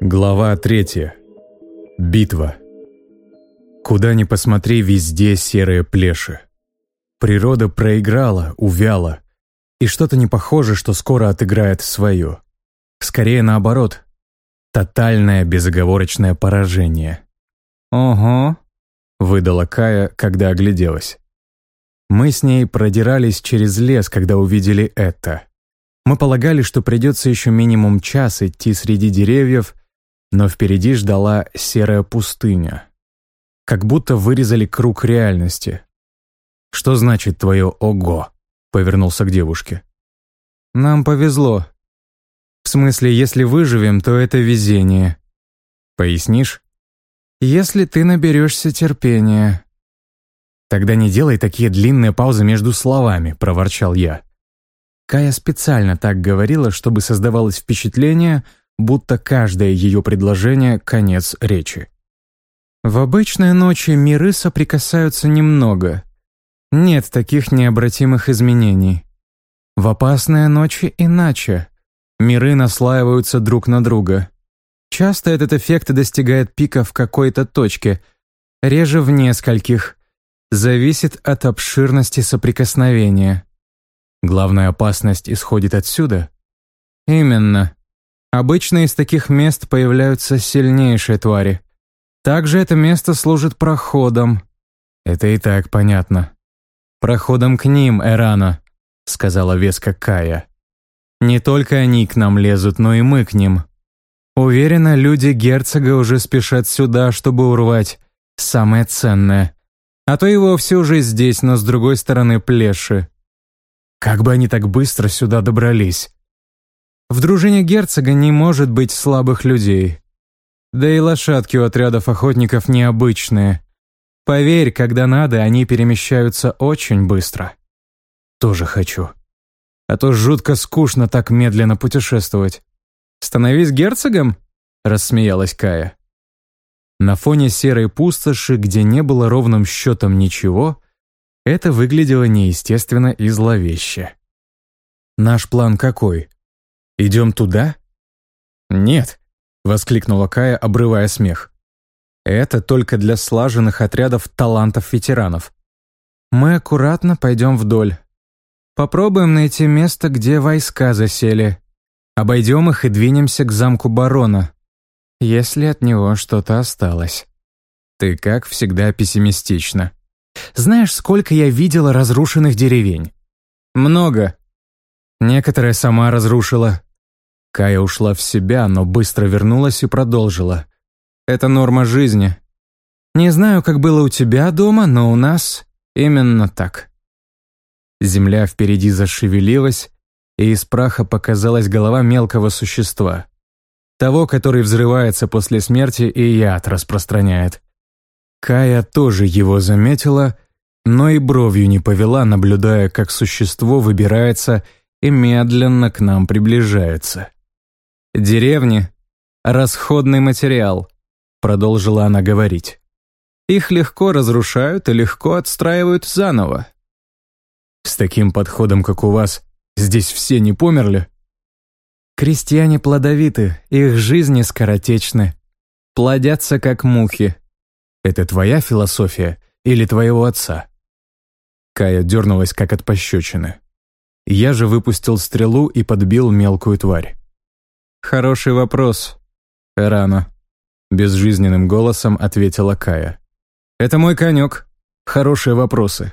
Глава третья. Битва. Куда ни посмотри, везде серые плеши. Природа проиграла, увяла. И что-то не похоже, что скоро отыграет свое. Скорее наоборот. Тотальное безоговорочное поражение. «Ого», — выдала Кая, когда огляделась. Мы с ней продирались через лес, когда увидели это. Мы полагали, что придется еще минимум час идти среди деревьев, но впереди ждала серая пустыня. Как будто вырезали круг реальности. «Что значит твое «ого»?» — повернулся к девушке. «Нам повезло. В смысле, если выживем, то это везение». «Пояснишь?» «Если ты наберешься терпения». «Тогда не делай такие длинные паузы между словами», — проворчал я. Кая специально так говорила, чтобы создавалось впечатление, будто каждое ее предложение — конец речи. В обычные ночи миры соприкасаются немного. Нет таких необратимых изменений. В опасные ночи иначе. Миры наслаиваются друг на друга. Часто этот эффект достигает пика в какой-то точке, реже в нескольких. Зависит от обширности соприкосновения. Главная опасность исходит отсюда? Именно. Обычно из таких мест появляются сильнейшие твари. Также это место служит проходом. Это и так понятно. Проходом к ним, Эрана, сказала веска Кая. Не только они к нам лезут, но и мы к ним. Уверена, люди герцога уже спешат сюда, чтобы урвать самое ценное. А то и вовсе уже здесь, но с другой стороны плеши. Как бы они так быстро сюда добрались? В дружине герцога не может быть слабых людей. Да и лошадки у отрядов охотников необычные. Поверь, когда надо, они перемещаются очень быстро. Тоже хочу. А то жутко скучно так медленно путешествовать. «Становись герцогом?» — рассмеялась Кая. На фоне серой пустоши, где не было ровным счетом ничего, это выглядело неестественно и зловеще. «Наш план какой? Идем туда?» «Нет», — воскликнула Кая, обрывая смех. «Это только для слаженных отрядов талантов-ветеранов. Мы аккуратно пойдем вдоль. Попробуем найти место, где войска засели. Обойдем их и двинемся к замку барона, если от него что-то осталось». «Ты, как всегда, пессимистична», знаешь, сколько я видела разрушенных деревень? Много. Некоторые сама разрушила. Кая ушла в себя, но быстро вернулась и продолжила. Это норма жизни. Не знаю, как было у тебя дома, но у нас именно так. Земля впереди зашевелилась, и из праха показалась голова мелкого существа. Того, который взрывается после смерти и яд распространяет. Кая тоже его заметила, но и бровью не повела, наблюдая, как существо выбирается и медленно к нам приближается. «Деревни — расходный материал», — продолжила она говорить. «Их легко разрушают и легко отстраивают заново». «С таким подходом, как у вас, здесь все не померли?» «Крестьяне плодовиты, их жизни скоротечны, плодятся как мухи», это твоя философия или твоего отца?» Кая дернулась, как от пощечины. Я же выпустил стрелу и подбил мелкую тварь. «Хороший вопрос, Эрана», — безжизненным голосом ответила Кая. «Это мой конек. Хорошие вопросы.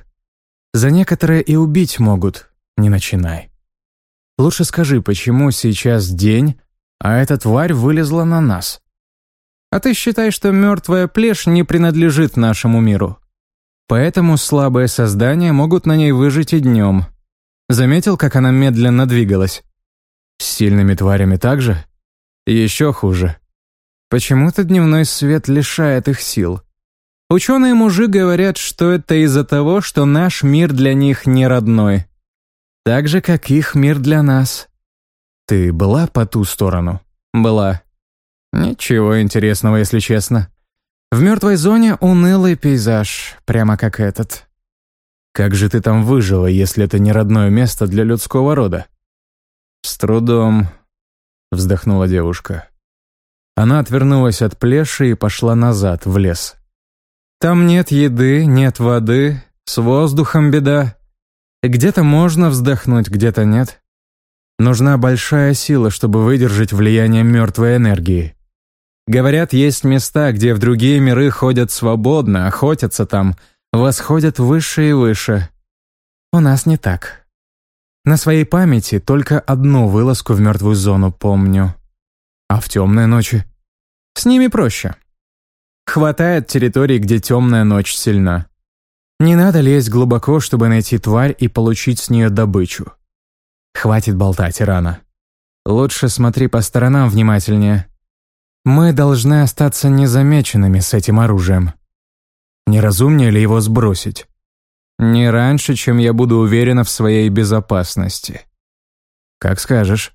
За некоторые и убить могут. Не начинай. Лучше скажи, почему сейчас день, а эта тварь вылезла на нас?» А ты считай, что мертвая плешь не принадлежит нашему миру. Поэтому слабые создания могут на ней выжить и днем. Заметил, как она медленно двигалась? С сильными тварями также? Еще хуже. Почему-то дневной свет лишает их сил. Ученые-мужи говорят, что это из-за того, что наш мир для них не родной. Так же, как их мир для нас. Ты была по ту сторону? Была. Ничего интересного, если честно. В мертвой зоне унылый пейзаж, прямо как этот. Как же ты там выжила, если это не родное место для людского рода? С трудом, вздохнула девушка. Она отвернулась от плеши и пошла назад, в лес. «Там нет еды, нет воды, с воздухом беда. Где-то можно вздохнуть, где-то нет. Нужна большая сила, чтобы выдержать влияние мертвой энергии. Говорят, есть места, где в другие миры ходят свободно, охотятся там, восходят выше и выше. У нас не так. На своей памяти только одну вылазку в мертвую зону помню. А в темные ночи? С ними проще. Хватает территорий, где темная ночь сильна. Не надо лезть глубоко, чтобы найти тварь и получить с нее добычу. Хватит болтать, рано. Лучше смотри по сторонам внимательнее. Мы должны остаться незамеченными с этим оружием. Неразумнее ли его сбросить? Не раньше, чем я буду уверена в своей безопасности. Как скажешь.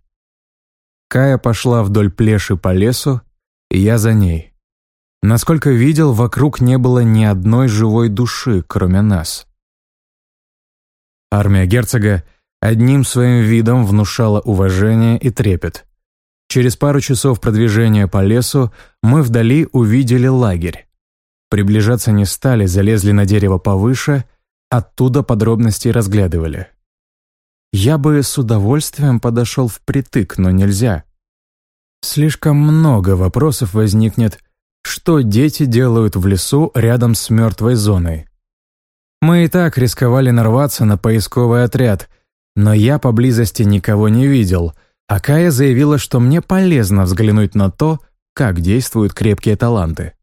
Кая пошла вдоль плеши по лесу, и я за ней. Насколько видел, вокруг не было ни одной живой души, кроме нас. Армия герцога одним своим видом внушала уважение и трепет. Через пару часов продвижения по лесу мы вдали увидели лагерь. Приближаться не стали, залезли на дерево повыше, оттуда подробности разглядывали. Я бы с удовольствием подошел впритык, но нельзя. Слишком много вопросов возникнет, что дети делают в лесу рядом с мертвой зоной. Мы и так рисковали нарваться на поисковый отряд, но я поблизости никого не видел, а Кая заявила, что мне полезно взглянуть на то, как действуют крепкие таланты.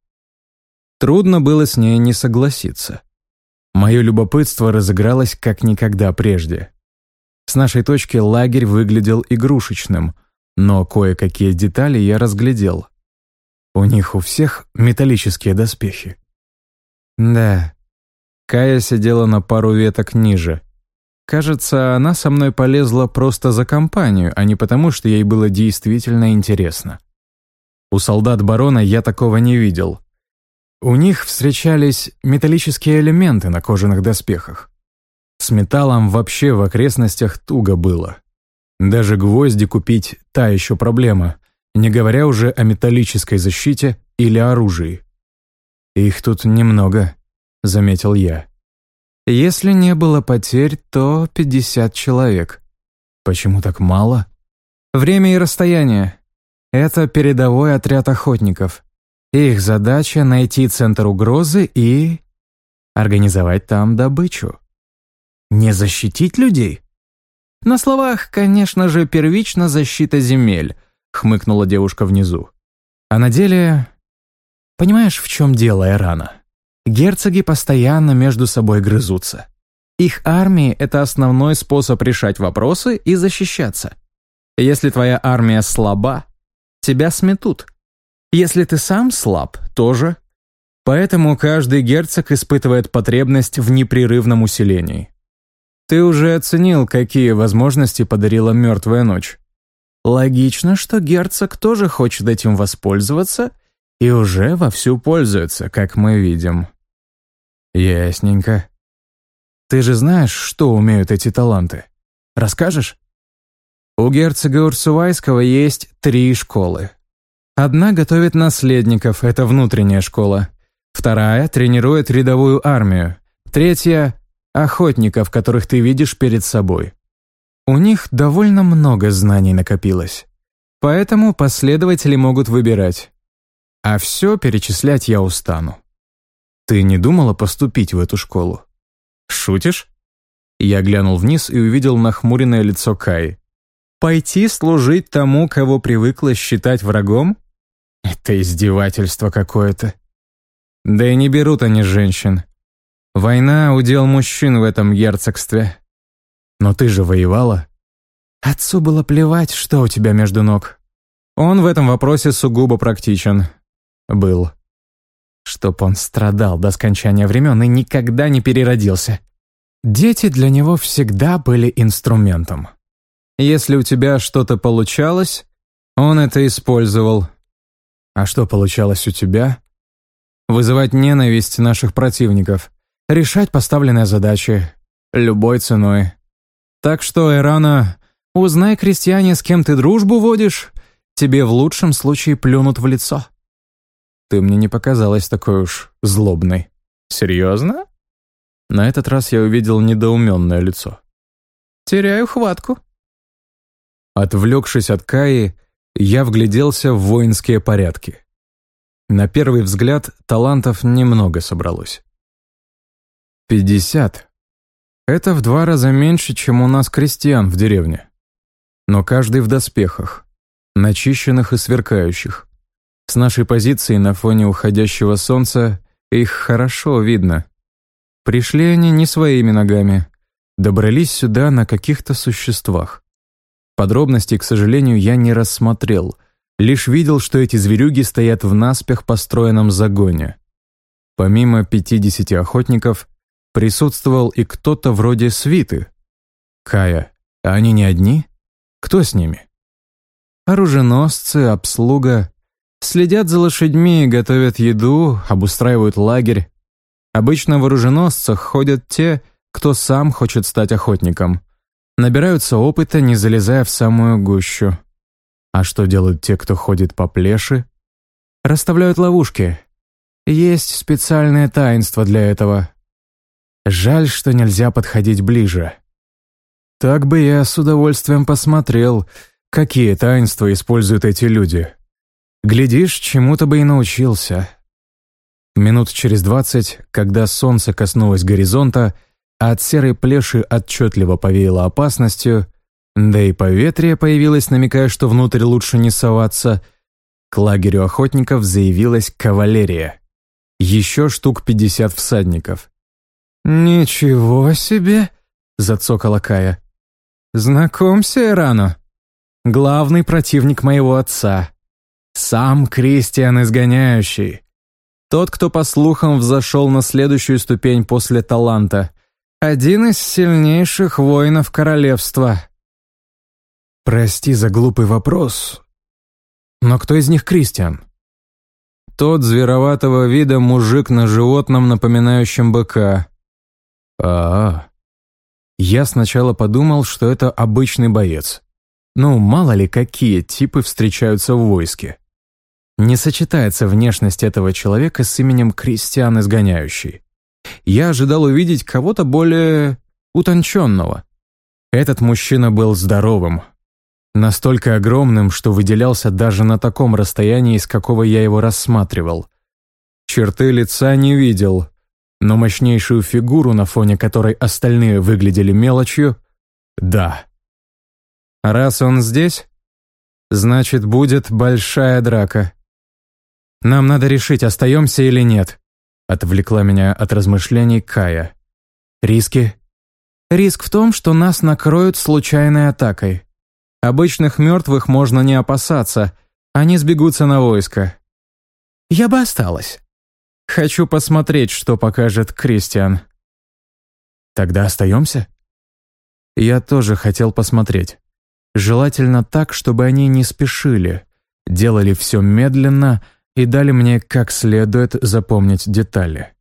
Трудно было с ней не согласиться. Мое любопытство разыгралось как никогда прежде. С нашей точки лагерь выглядел игрушечным, но кое-какие детали я разглядел. У них у всех металлические доспехи. Да, Кая сидела на пару веток ниже. Кажется, она со мной полезла просто за компанию, а не потому, что ей было действительно интересно. У солдат барона я такого не видел. У них встречались металлические элементы на кожаных доспехах. С металлом вообще в окрестностях туго было. Даже гвозди купить – та еще проблема, не говоря уже о металлической защите или оружии. «Их тут немного», — заметил я. «Если не было потерь, то 50 человек. Почему так мало?» «Время и расстояние. Это передовой отряд охотников. Их задача — найти центр угрозы и... организовать там добычу. Не защитить людей?» На словах, конечно же, первично защита земель, хмыкнула девушка внизу. А на деле... Понимаешь, в чем дело, Эрана? Герцоги постоянно между собой грызутся. Их армии — это основной способ решать вопросы и защищаться. Если твоя армия слаба, тебя сметут. Если ты сам слаб, тоже. Поэтому каждый герцог испытывает потребность в непрерывном усилении. Ты уже оценил, какие возможности подарила мертвая ночь. Логично, что герцог тоже хочет этим воспользоваться и уже вовсю пользуется, как мы видим. Ясненько. Ты же знаешь, что умеют эти таланты? Расскажешь? У герцога Урсувайского есть три школы. Одна готовит наследников, это внутренняя школа. Вторая тренирует рядовую армию. Третья — охотников, которых ты видишь перед собой. У них довольно много знаний накопилось. Поэтому последователи могут выбирать. А все перечислять я устану. Ты не думала поступить в эту школу? Шутишь? Я глянул вниз и увидел нахмуренное лицо Каи. Пойти служить тому, кого привыкла считать врагом? Это издевательство какое-то. Да и не берут они женщин. Война — удел мужчин в этом герцогстве. Но ты же воевала. Отцу было плевать, что у тебя между ног. Он в этом вопросе сугубо практичен. Был. Чтоб он страдал до скончания времен и никогда не переродился. Дети для него всегда были инструментом. Если у тебя что-то получалось, он это использовал. А что получалось у тебя? Вызывать ненависть наших противников, решать поставленные задачи любой ценой. Так что, Эрана, узнай, крестьяне, с кем ты дружбу водишь, тебе в лучшем случае плюнут в лицо. Ты мне не показалась такой уж злобной. Серьезно? На этот раз я увидел недоуменное лицо. Теряю хватку. Отвлекшись от Каи, я вгляделся в воинские порядки. На первый взгляд талантов немного собралось. Пятьдесят. Это в два раза меньше, чем у нас крестьян в деревне. Но каждый в доспехах, начищенных и сверкающих. С нашей позиции на фоне уходящего солнца их хорошо видно. Пришли они не своими ногами, добрались сюда на каких-то существах. Подробностей, к сожалению, я не рассмотрел, лишь видел, что эти зверюги стоят в наспех построенном загоне. Помимо 50 охотников, присутствовал и кто-то вроде свиты. Кая, а они не одни? Кто с ними? Оруженосцы, обслуга. Следят за лошадьми, готовят еду, обустраивают лагерь. Обычно в оруженосцах ходят те, кто сам хочет стать охотником. Набираются опыта, не залезая в самую гущу. А что делают те, кто ходит по плеши? Расставляют ловушки. Есть специальное таинство для этого. Жаль, что нельзя подходить ближе. Так бы я с удовольствием посмотрел, какие таинства используют эти люди. Глядишь, чему-то бы и научился. Минут через двадцать, когда солнце коснулось горизонта, от серой плеши отчетливо повеяло опасностью, да и поветрие появилось, намекая, что внутрь лучше не соваться, к лагерю охотников заявилась кавалерия. Еще штук пятьдесят всадников. «Ничего себе!» — зацокала Кая. «Знакомься, Эрано. Главный противник моего отца. Сам Кристиан Изгоняющий. Тот, кто, по слухам, взошел на следующую ступень после таланта. Один из сильнейших воинов королевства. Прости за глупый вопрос, но кто из них Кристиан? Тот звероватого вида мужик на животном, напоминающем быка. А, -а, а Я сначала подумал, что это обычный боец. Ну, мало ли какие типы встречаются в войске. Не сочетается внешность этого человека с именем Кристиан Изгоняющий. Я ожидал увидеть кого-то более утонченного. Этот мужчина был здоровым. Настолько огромным, что выделялся даже на таком расстоянии, из какого я его рассматривал. Черты лица не видел, но мощнейшую фигуру, на фоне которой остальные выглядели мелочью, да. Раз он здесь, значит, будет большая драка. Нам надо решить, остаемся или нет. Отвлекла меня от размышлений Кая. Риски? Риск в том, что нас накроют случайной атакой. Обычных мертвых можно не опасаться, они сбегутся на войско. Я бы осталась. Хочу посмотреть, что покажет Кристиан. Тогда остаемся? Я тоже хотел посмотреть. Желательно так, чтобы они не спешили, делали все медленно, и дали мне как следует запомнить детали.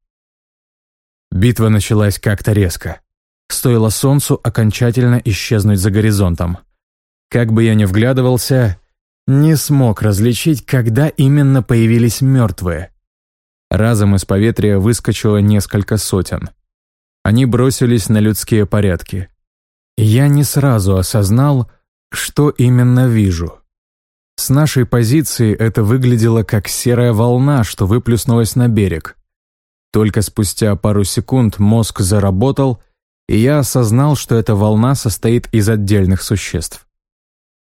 Битва началась как-то резко. Стоило солнцу окончательно исчезнуть за горизонтом. Как бы я ни вглядывался, не смог различить, когда именно появились мертвые. Разом из поветрия выскочило несколько сотен. Они бросились на людские порядки. Я не сразу осознал, что именно вижу. С нашей позиции это выглядело как серая волна, что выплюснулась на берег. Только спустя пару секунд мозг заработал, и я осознал, что эта волна состоит из отдельных существ.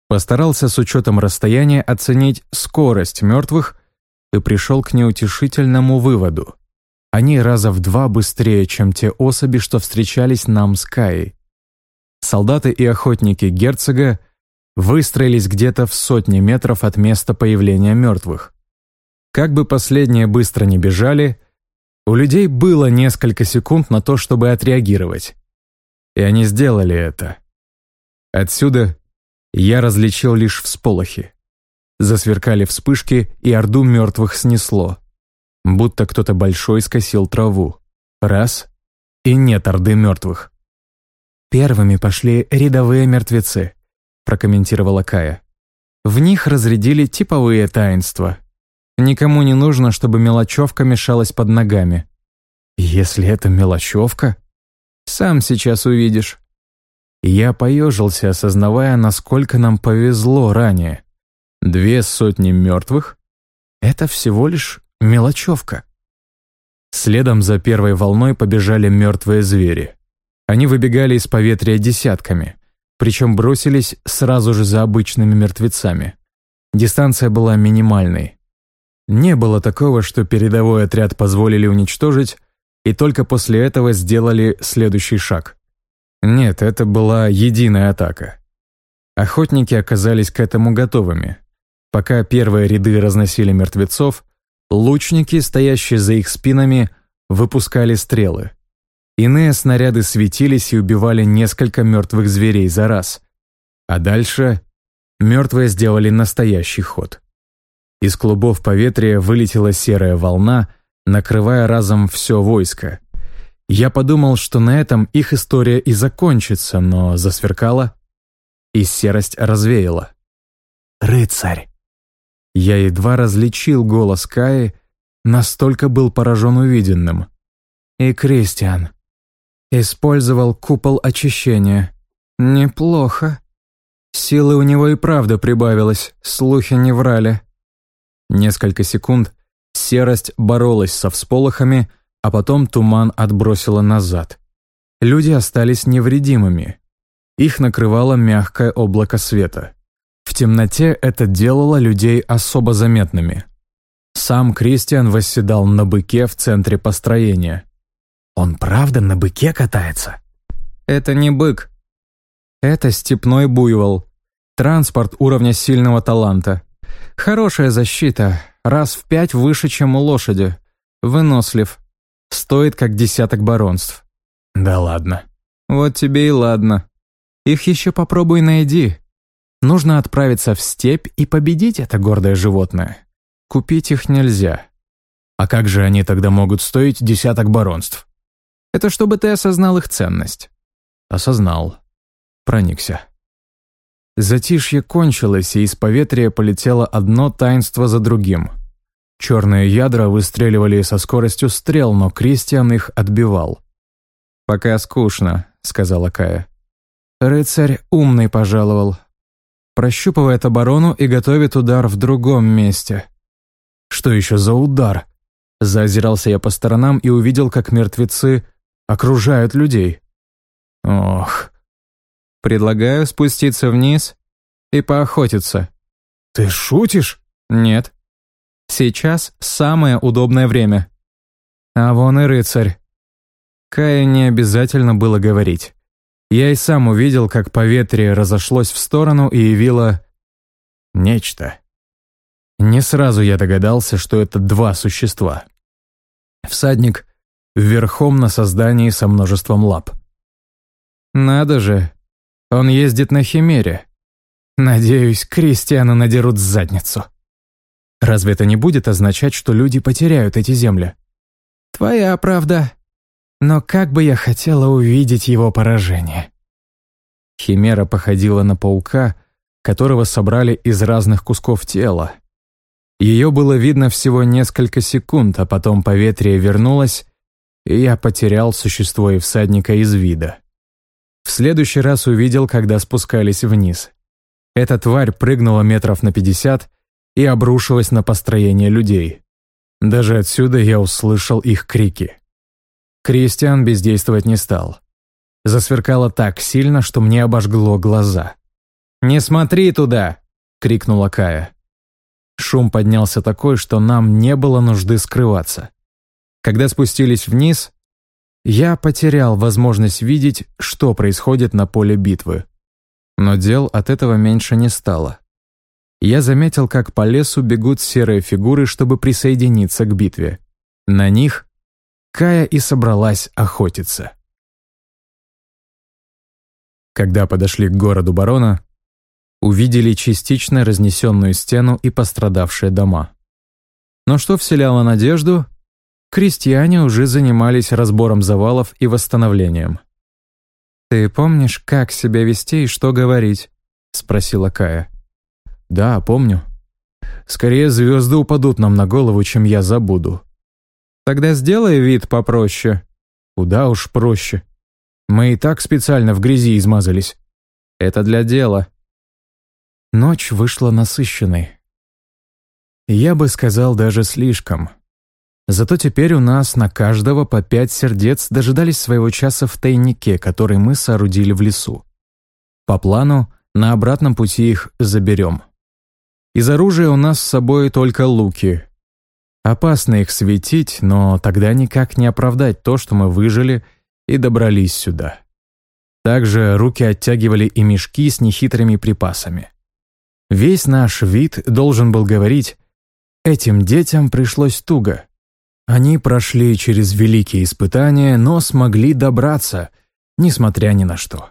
Постарался с учетом расстояния оценить скорость мертвых и пришел к неутешительному выводу. Они раза в два быстрее, чем те особи, что встречались нам с Каей. Солдаты и охотники герцога выстроились где-то в сотне метров от места появления мертвых. Как бы последние быстро не бежали, у людей было несколько секунд на то, чтобы отреагировать. И они сделали это. Отсюда я различил лишь всполохи. Засверкали вспышки, и орду мертвых снесло. Будто кто-то большой скосил траву. Раз — и нет орды мертвых. Первыми пошли рядовые мертвецы прокомментировала Кая. В них разрядили типовые таинства. Никому не нужно, чтобы мелочевка мешалась под ногами. Если это мелочевка, сам сейчас увидишь. Я поежился, осознавая, насколько нам повезло ранее. Две сотни мертвых — это всего лишь мелочевка. Следом за первой волной побежали мертвые звери. Они выбегали из поветрия десятками, причем бросились сразу же за обычными мертвецами. Дистанция была минимальной. Не было такого, что передовой отряд позволили уничтожить, и только после этого сделали следующий шаг. Нет, это была единая атака. Охотники оказались к этому готовыми. Пока первые ряды разносили мертвецов, лучники, стоящие за их спинами, выпускали стрелы. Иные снаряды светились и убивали несколько мертвых зверей за раз. А дальше мертвые сделали настоящий ход. Из клубов поветрия вылетела серая волна, накрывая разом все войско. Я подумал, что на этом их история и закончится, но засверкала, и серость развеяла. «Рыцарь!» Я едва различил голос Каи, настолько был поражен увиденным. И Кристиан. Использовал купол очищения. Неплохо. Силы у него и правда прибавилось, слухи не врали. Несколько секунд серость боролась со всполохами, а потом туман отбросила назад. Люди остались невредимыми. Их накрывало мягкое облако света. В темноте это делало людей особо заметными. Сам Кристиан восседал на быке в центре построения. «Он правда на быке катается?» «Это не бык. Это степной буйвол. Транспорт уровня сильного таланта. Хорошая защита, раз в пять выше, чем у лошади. Вынослив. Стоит как десяток баронств. Да ладно. Вот тебе и ладно. Их еще попробуй найди. Нужно отправиться в степь и победить это гордое животное. Купить их нельзя. А как же они тогда могут стоить десяток баронств? Это чтобы ты осознал их ценность. Осознал. Проникся. Затишье кончилось, и из поветрия полетело одно таинство за другим. Черные ядра выстреливали со скоростью стрел, но Кристиан их отбивал. «Пока скучно», — сказала Кая. «Рыцарь умный пожаловал. Прощупывает оборону и готовит удар в другом месте». «Что еще за удар?» Заозирался я по сторонам и увидел, как мертвецы окружают людей. «Ох, Предлагаю спуститься вниз и поохотиться. Ты шутишь? Нет. Сейчас самое удобное время. А вон и рыцарь. Кае не обязательно было говорить. Я и сам увидел, как поветрие разошлось в сторону и явило нечто. Не сразу я догадался, что это два существа. Всадник верхом на создании со множеством лап. Надо же, он ездит на Химере. Надеюсь, крестьяна надерут задницу. Разве это не будет означать, что люди потеряют эти земли? Твоя правда. Но как бы я хотела увидеть его поражение. Химера походила на паука, которого собрали из разных кусков тела. Ее было видно всего несколько секунд, а потом поветрие вернулось, и я потерял существо и всадника из вида. В следующий раз увидел, когда спускались вниз. Эта тварь прыгнула метров на пятьдесят и обрушилась на построение людей. Даже отсюда я услышал их крики. Кристиан бездействовать не стал. Засверкало так сильно, что мне обожгло глаза. «Не смотри туда!» — крикнула Кая. Шум поднялся такой, что нам не было нужды скрываться. Когда спустились вниз, я потерял возможность видеть, что происходит на поле битвы. Но дел от этого меньше не стало. Я заметил, как по лесу бегут серые фигуры, чтобы присоединиться к битве. На них Кая и собралась охотиться. Когда подошли к городу барона, увидели частично разнесенную стену и пострадавшие дома. Но что вселяло надежду, крестьяне уже занимались разбором завалов и восстановлением. «Ты помнишь, как себя вести и что говорить?» — спросила Кая. Да, помню. Скорее звезды упадут нам на голову, чем я забуду. Тогда сделай вид попроще. Куда уж проще. Мы и так специально в грязи измазались. Это для дела. Ночь вышла насыщенной. Я бы сказал, даже слишком. Зато теперь у нас на каждого по пять сердец дожидались своего часа в тайнике, который мы соорудили в лесу. По плану, на обратном пути их заберем. Из оружия у нас с собой только луки. Опасно их светить, но тогда никак не оправдать то, что мы выжили и добрались сюда. Также руки оттягивали и мешки с нехитрыми припасами. Весь наш вид должен был говорить «этим детям пришлось туго». Они прошли через великие испытания, но смогли добраться, несмотря ни на что.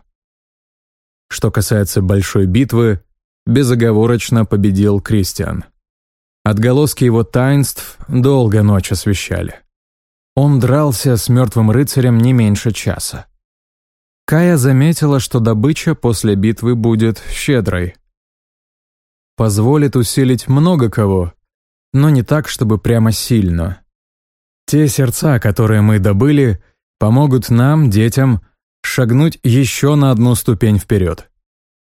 Что касается большой битвы, безоговорочно победил Кристиан. Отголоски его таинств долго ночь освещали. Он дрался с мертвым рыцарем не меньше часа. Кая заметила, что добыча после битвы будет щедрой. Позволит усилить много кого, но не так, чтобы прямо сильно. Те сердца, которые мы добыли, помогут нам, детям, шагнуть еще на одну ступень вперед.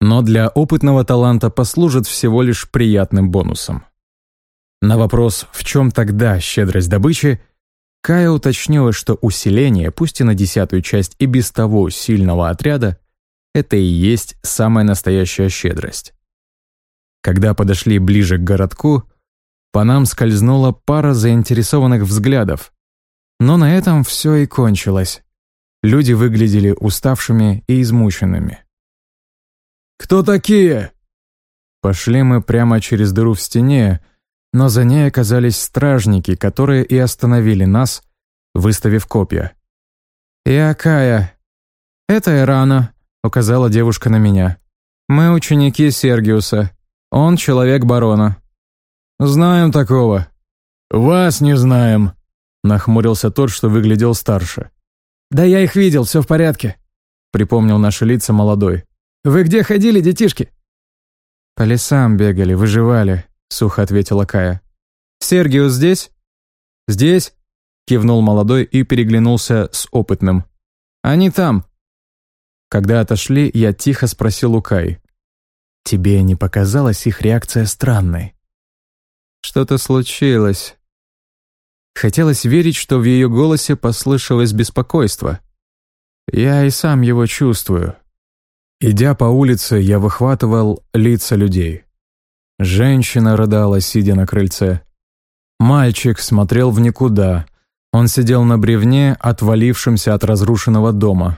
Но для опытного таланта послужит всего лишь приятным бонусом. На вопрос, в чем тогда щедрость добычи, Кая уточнила, что усиление, пусть и на десятую часть и без того сильного отряда, это и есть самая настоящая щедрость. Когда подошли ближе к городку, по нам скользнула пара заинтересованных взглядов. Но на этом все и кончилось. Люди выглядели уставшими и измученными. «Кто такие?» Пошли мы прямо через дыру в стене, но за ней оказались стражники, которые и остановили нас, выставив копья. «Я Кая. Это Ирана», — указала девушка на меня. «Мы ученики Сергиуса. Он человек барона». «Знаем такого». «Вас не знаем», — нахмурился тот, что выглядел старше. «Да я их видел, все в порядке», — припомнил наши лица молодой. «Вы где ходили, детишки?» «По лесам бегали, выживали», — сухо ответила Кая. «Сергиус здесь?» «Здесь», — кивнул молодой и переглянулся с опытным. «Они там». Когда отошли, я тихо спросил у Каи. «Тебе не показалась их реакция странной?» Что-то случилось. Хотелось верить, что в ее голосе послышалось беспокойство. Я и сам его чувствую. Идя по улице, я выхватывал лица людей. Женщина рыдала, сидя на крыльце. Мальчик смотрел в никуда. Он сидел на бревне, отвалившемся от разрушенного дома.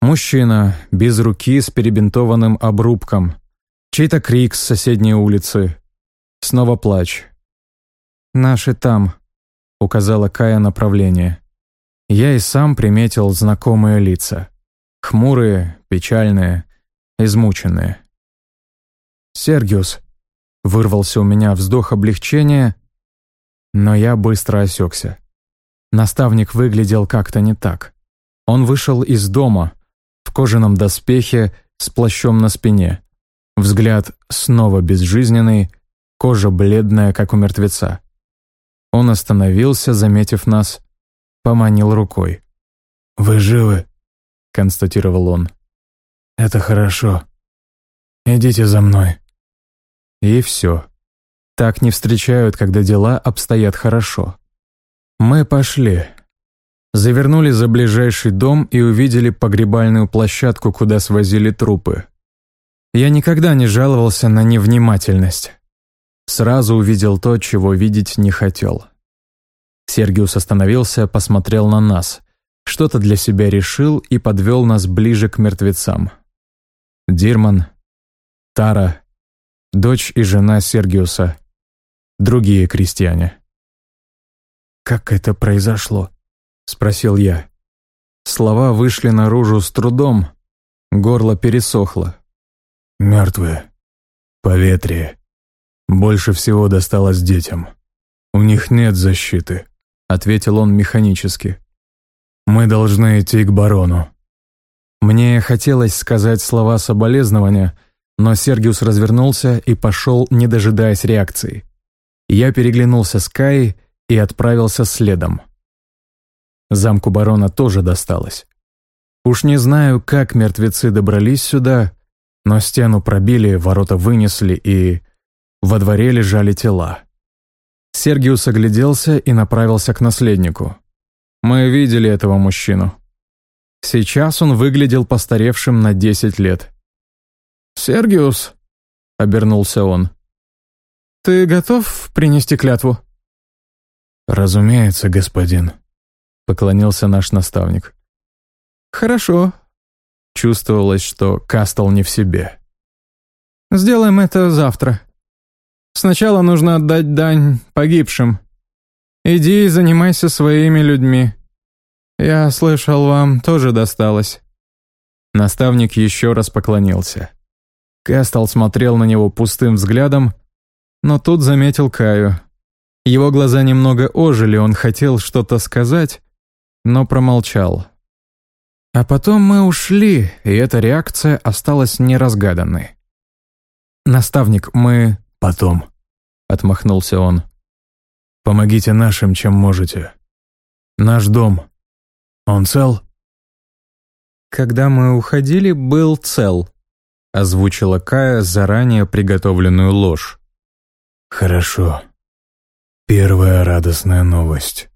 Мужчина, без руки, с перебинтованным обрубком. Чей-то крик с соседней улицы. Снова плач. «Наши там», — указала Кая направление. Я и сам приметил знакомые лица. Хмурые, печальные, измученные. «Сергиус», — вырвался у меня вздох облегчения, но я быстро осекся. Наставник выглядел как-то не так. Он вышел из дома, в кожаном доспехе, с плащом на спине. Взгляд снова безжизненный, кожа бледная, как у мертвеца. Он остановился, заметив нас, поманил рукой. «Вы живы?» — констатировал он. «Это хорошо. Идите за мной». И все. Так не встречают, когда дела обстоят хорошо. Мы пошли. Завернули за ближайший дом и увидели погребальную площадку, куда свозили трупы. Я никогда не жаловался на невнимательность. Сразу увидел то, чего видеть не хотел. Сергиус остановился, посмотрел на нас, что-то для себя решил и подвел нас ближе к мертвецам. Дирман, Тара, дочь и жена Сергиуса, другие крестьяне. «Как это произошло?» — спросил я. Слова вышли наружу с трудом, горло пересохло. «Мертвые. Поветрие. Больше всего досталось детям. У них нет защиты», — ответил он механически. «Мы должны идти к барону». Мне хотелось сказать слова соболезнования, Но Сергиус развернулся и пошел, не дожидаясь реакции. Я переглянулся с Каей и отправился следом. Замку барона тоже досталось. Уж не знаю, как мертвецы добрались сюда, но стену пробили, ворота вынесли и... Во дворе лежали тела. Сергиус огляделся и направился к наследнику. Мы видели этого мужчину. Сейчас он выглядел постаревшим на десять лет. «Сергиус», — обернулся он, — «ты готов принести клятву?» «Разумеется, господин», — поклонился наш наставник. «Хорошо». Чувствовалось, что Кастл не в себе. «Сделаем это завтра. Сначала нужно отдать дань погибшим. Иди и занимайся своими людьми. Я слышал, вам тоже досталось». Наставник еще раз поклонился. Кастл смотрел на него пустым взглядом, но тут заметил Каю. Его глаза немного ожили, он хотел что-то сказать, но промолчал. А потом мы ушли, и эта реакция осталась неразгаданной. «Наставник, мы...» «Потом», — отмахнулся он. «Помогите нашим, чем можете. Наш дом. Он цел?» «Когда мы уходили, был цел», — озвучила Кая заранее приготовленную ложь. «Хорошо. Первая радостная новость».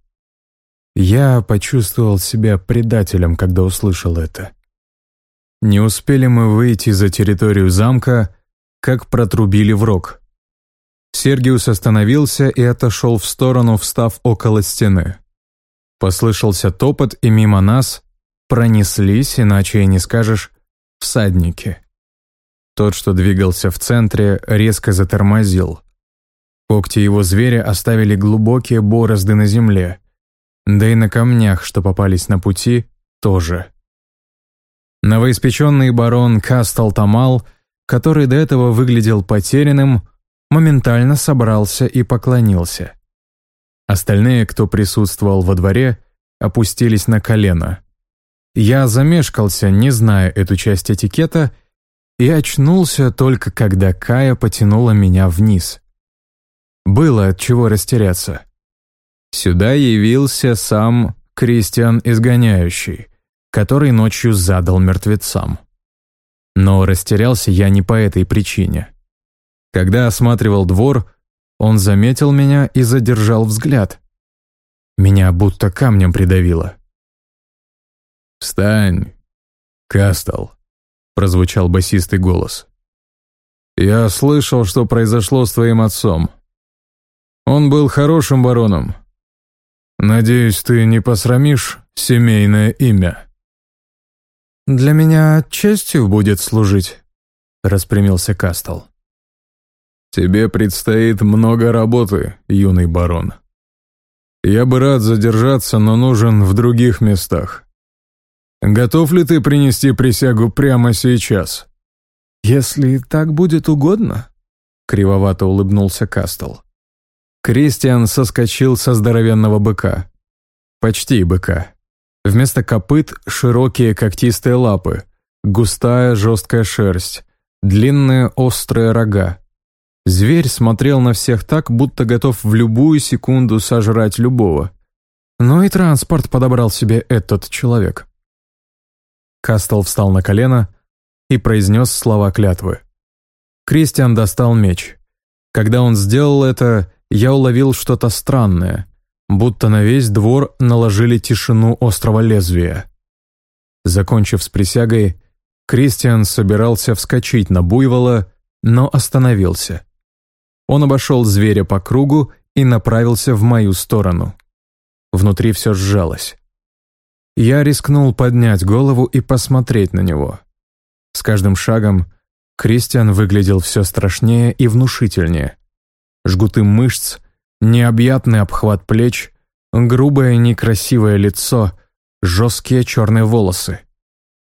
Я почувствовал себя предателем, когда услышал это. Не успели мы выйти за территорию замка, как протрубили в рог. Сергиус остановился и отошел в сторону, встав около стены. Послышался топот, и мимо нас пронеслись, иначе и не скажешь, всадники. Тот, что двигался в центре, резко затормозил. Когти его зверя оставили глубокие борозды на земле, да и на камнях, что попались на пути, тоже. Новоиспеченный барон Кастал Тамал, который до этого выглядел потерянным, моментально собрался и поклонился. Остальные, кто присутствовал во дворе, опустились на колено. Я замешкался, не зная эту часть этикета, и очнулся только когда Кая потянула меня вниз. Было от чего растеряться. Сюда явился сам Кристиан Изгоняющий, который ночью задал мертвецам. Но растерялся я не по этой причине. Когда осматривал двор, он заметил меня и задержал взгляд. Меня будто камнем придавило. «Встань, Кастл», — прозвучал басистый голос. «Я слышал, что произошло с твоим отцом. Он был хорошим бароном, «Надеюсь, ты не посрамишь семейное имя?» «Для меня честью будет служить», — распрямился Кастл. «Тебе предстоит много работы, юный барон. Я бы рад задержаться, но нужен в других местах. Готов ли ты принести присягу прямо сейчас?» «Если так будет угодно», — кривовато улыбнулся Кастл. Кристиан соскочил со здоровенного быка. Почти быка. Вместо копыт широкие когтистые лапы, густая жесткая шерсть, длинные острые рога. Зверь смотрел на всех так, будто готов в любую секунду сожрать любого. Но и транспорт подобрал себе этот человек. Кастл встал на колено и произнес слова клятвы. Кристиан достал меч. Когда он сделал это, я уловил что-то странное, будто на весь двор наложили тишину острого лезвия. Закончив с присягой, Кристиан собирался вскочить на буйвола, но остановился. Он обошел зверя по кругу и направился в мою сторону. Внутри все сжалось. Я рискнул поднять голову и посмотреть на него. С каждым шагом Кристиан выглядел все страшнее и внушительнее жгуты мышц, необъятный обхват плеч, грубое некрасивое лицо, жесткие черные волосы.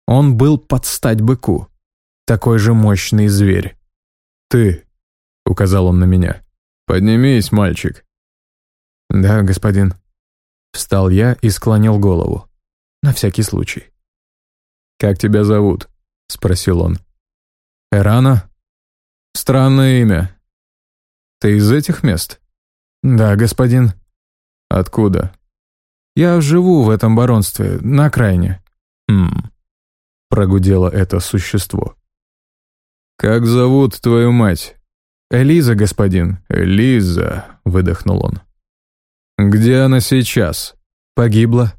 Он был под стать быку, такой же мощный зверь. «Ты», — указал он на меня, — «поднимись, мальчик». «Да, господин». Встал я и склонил голову. На всякий случай. «Как тебя зовут?» — спросил он. «Эрана», Странное имя. Ты из этих мест? Да, господин. Откуда? Я живу в этом баронстве, на окраине. Хм. Прогудело это существо. Как зовут твою мать? Элиза, господин. Элиза, выдохнул он. Где она сейчас? Погибла.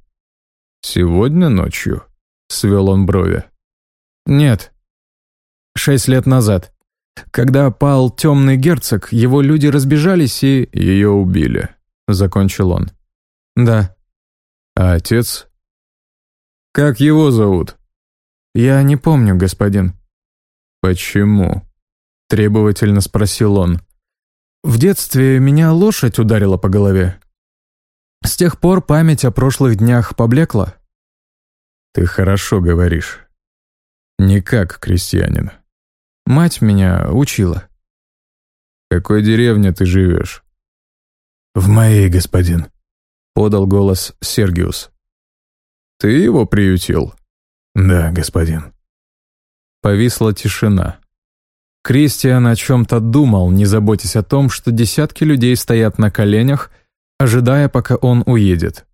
Сегодня ночью? Свел он брови. Нет. Шесть лет назад. Когда пал темный герцог, его люди разбежались и... Ее убили, закончил он. Да. А отец? Как его зовут? Я не помню, господин. Почему? Требовательно спросил он. В детстве меня лошадь ударила по голове. С тех пор память о прошлых днях поблекла. Ты хорошо говоришь. Не как крестьянин. Мать меня учила. В какой деревне ты живешь? В моей, господин. Подал голос Сергиус. Ты его приютил? Да, господин. Повисла тишина. Кристиан о чем-то думал, не заботясь о том, что десятки людей стоят на коленях, ожидая, пока он уедет.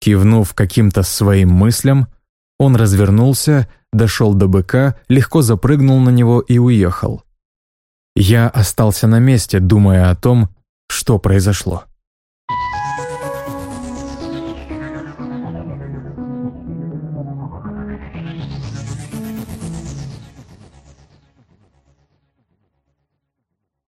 Кивнув каким-то своим мыслям, он развернулся, дошел до быка, легко запрыгнул на него и уехал. Я остался на месте, думая о том, что произошло.